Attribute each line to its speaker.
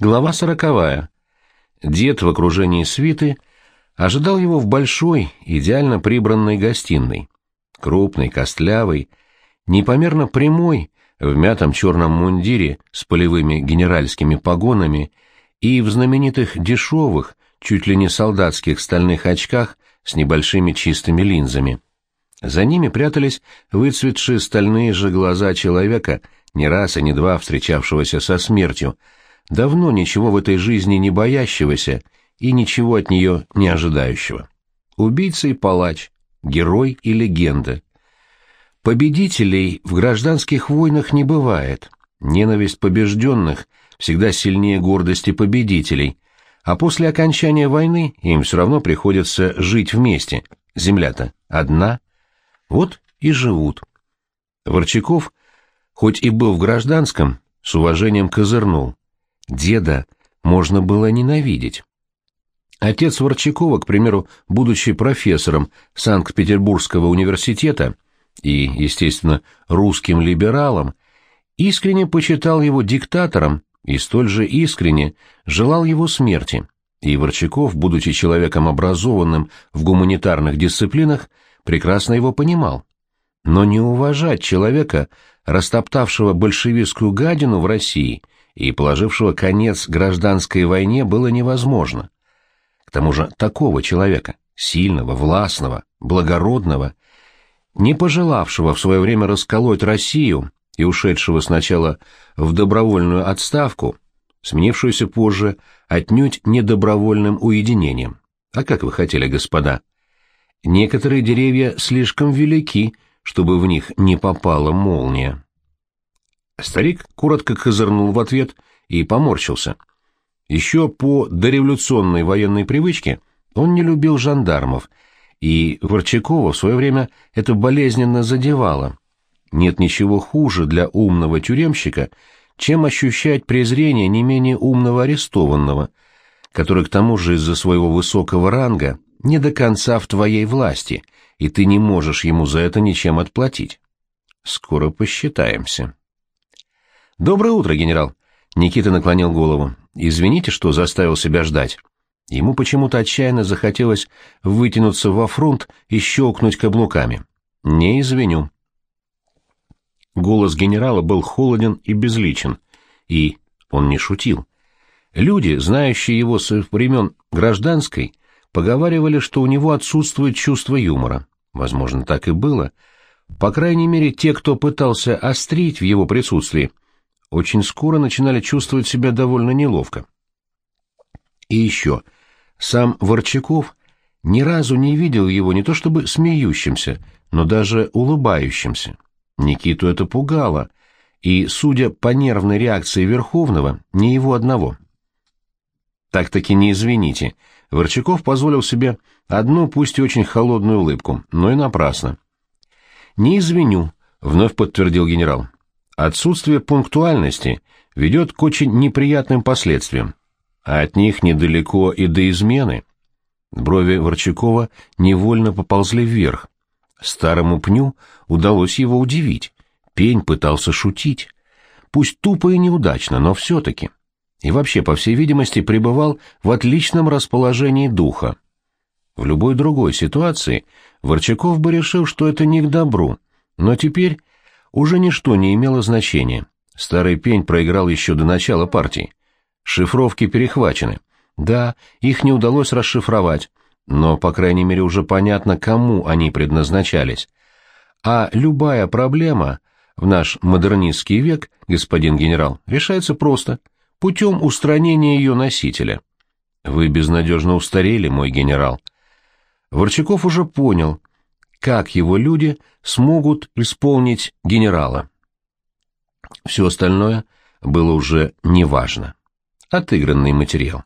Speaker 1: Глава сороковая. Дед в окружении свиты ожидал его в большой, идеально прибранной гостиной. Крупный, костлявый, непомерно прямой, в мятом черном мундире с полевыми генеральскими погонами и в знаменитых дешевых, чуть ли не солдатских стальных очках с небольшими чистыми линзами. За ними прятались выцветшие стальные же глаза человека, не раз и не два встречавшегося со смертью, давно ничего в этой жизни не боящегося и ничего от нее не ожидающего. Убийца и палач, герой и легенда. Победителей в гражданских войнах не бывает. Ненависть побежденных всегда сильнее гордости победителей, а после окончания войны им все равно приходится жить вместе. Земля-то одна. Вот и живут. Ворчаков, хоть и был в гражданском, с уважением козырнул. Деда можно было ненавидеть. Отец Ворчакова, к примеру, будучи профессором Санкт-Петербургского университета и, естественно, русским либералом, искренне почитал его диктатором и столь же искренне желал его смерти. И Ворчаков, будучи человеком образованным в гуманитарных дисциплинах, прекрасно его понимал. Но не уважать человека, растоптавшего большевистскую гадину в России – и положившего конец гражданской войне было невозможно. К тому же такого человека, сильного, властного, благородного, не пожелавшего в свое время расколоть Россию и ушедшего сначала в добровольную отставку, сменившуюся позже отнюдь недобровольным уединением. А как вы хотели, господа? Некоторые деревья слишком велики, чтобы в них не попала молния. Старик коротко козырнул в ответ и поморщился. Еще по дореволюционной военной привычке он не любил жандармов, и Ворчакова в свое время это болезненно задевало. Нет ничего хуже для умного тюремщика, чем ощущать презрение не менее умного арестованного, который к тому же из-за своего высокого ранга не до конца в твоей власти, и ты не можешь ему за это ничем отплатить. Скоро посчитаемся. «Доброе утро, генерал!» Никита наклонил голову. «Извините, что заставил себя ждать». Ему почему-то отчаянно захотелось вытянуться во фронт и щелкнуть каблуками. «Не извиню». Голос генерала был холоден и безличен, и он не шутил. Люди, знающие его со времен гражданской, поговаривали, что у него отсутствует чувство юмора. Возможно, так и было. По крайней мере, те, кто пытался острить в его присутствии, очень скоро начинали чувствовать себя довольно неловко. И еще, сам Ворчаков ни разу не видел его не то чтобы смеющимся, но даже улыбающимся. Никиту это пугало, и, судя по нервной реакции Верховного, не его одного. Так-таки не извините, Ворчаков позволил себе одну, пусть и очень холодную улыбку, но и напрасно. «Не извиню», — вновь подтвердил генерал. Отсутствие пунктуальности ведет к очень неприятным последствиям, а от них недалеко и до измены. Брови Ворчакова невольно поползли вверх. Старому пню удалось его удивить. Пень пытался шутить. Пусть тупо и неудачно, но все-таки. И вообще, по всей видимости, пребывал в отличном расположении духа. В любой другой ситуации Ворчаков бы решил, что это не к добру, но теперь уже ничто не имело значения. Старый пень проиграл еще до начала партии. Шифровки перехвачены. Да, их не удалось расшифровать, но, по крайней мере, уже понятно, кому они предназначались. А любая проблема в наш модернистский век, господин генерал, решается просто, путем устранения ее носителя. Вы безнадежно устарели, мой генерал. Ворчаков уже понял, как его люди смогут исполнить генерала. Все остальное было уже неважно. Отыгранный материал.